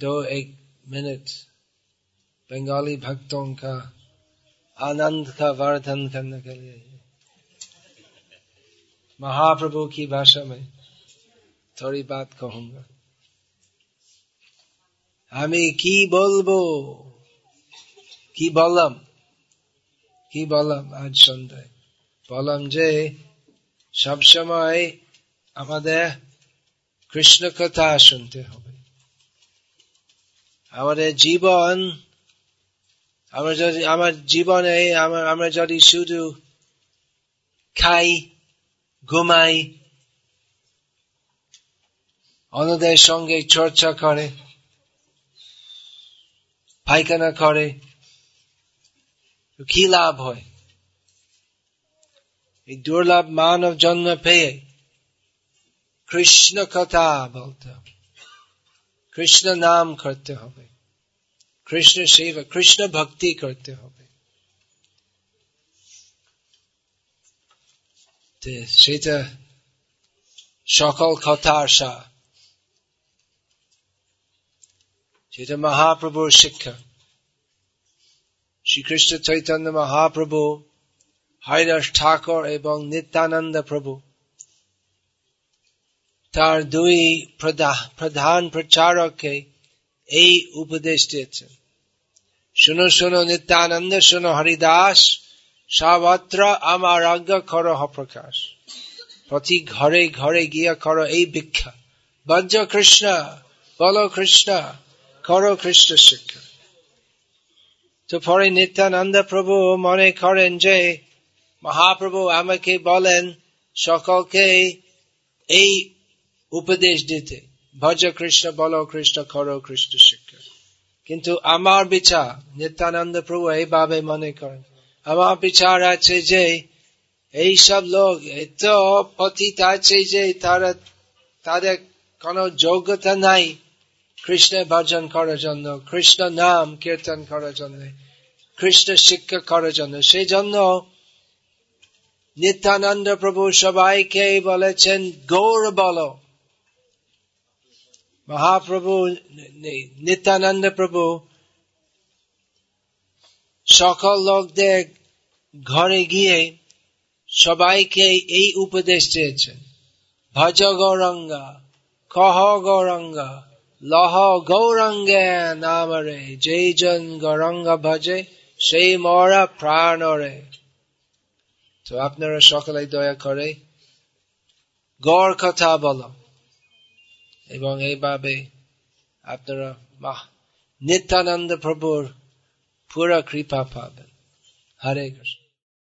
दो एक मिनट बंगाली भक्तों का आनंद का वर्धन करने के लिए महाप्रभु की भाषा में थोड़ी बात कहूंगा আমি কি বলবো কি বললাম কি বললাম আজ সন্ধ্যায় বললাম যে সবসময় আমাদের কৃষ্ণ কথা শুনতে হবে আমাদের জীবন, আমরা যদি, আমার জীবনে, আমরা যদি শুধু খাই, ঘুমাই, অন্যদের সঙ্গে চর্চা করে, পায়খানা করে, কি লাভ হয়? এই দুর্লভ মানব জন্ম পেয়ে কৃষ্ণ কথা বলতে হবে। কৃষ্ণ নাম করতে হবে কৃষ্ণ সেবা কৃষ্ণ ভক্তি করতে হবে সেটা সকল কথা আসা সেটা মহাপ্রভুর শিক্ষা শ্রীকৃষ্ণ চৈতন্য মহাপ্রভু হরিদাস ঠাকুর এবং নিত্যানন্দ প্রভু তার দুই প্রধান প্রচারককে এই উপদেশ দিয়েছেন। শুনো শুনো, নিত্যানন্দ, শুনো, হরিদাস, সর্বত্র আমার আজ্ঞা কর প্রকাশ প্রতি ঘরে ঘরে গিয়া করো এই ভিক্ষা। বজ্র কৃষ্ণ, বলো কৃষ্ণ, করো কৃষ্ণ শিক্ষা। তো পরে নিত্যানন্দ প্রভু মনে করেন যে, মহাপ্রভু আমাকে বলেন, সকলকে এই উপদেশ দিতে। ভজ কৃষ্ণ, বল কৃষ্ণ, কর কৃষ্ণ শিক্ষা। কিন্তু আমার বিচার নিত্যানন্দ প্রভু এইভাবে মনে করেন। আমার বিচার আছে যে এই সব লোক এত পতিত আছে যে তারা, তাদের কোন যোগ্যতা নাই। কৃষ্ণ ভজন করার জন্য, কৃষ্ণ নাম কীর্তন করার জন্য, কৃষ্ণ শিক্ষা করার জন্য। সেই জন্য নিত্যানন্দ প্রভু সবাইকে বলেছেন, গৌর বলো। মহাপ্রভু নিত্যানন্দ প্রভু সকল লোকদের ঘরে গিয়ে সবাইকে এই উপদেশ দিয়েছেন। ভজ গৌরঙ্গা, কহ গৌরঙ্গা, লহ গৌরঙ্গে নামরে যেই জন গৌরঙ্গ ভজে, সেই মরা প্রাণরে। তো আপনারা সকলে দয়া করে গড় কথা বলো। এবং এইভাবে আপনারা নিত্যানন্দ প্রভুর পুরা কৃপা পাবেন। হরে কৃষ্ণ।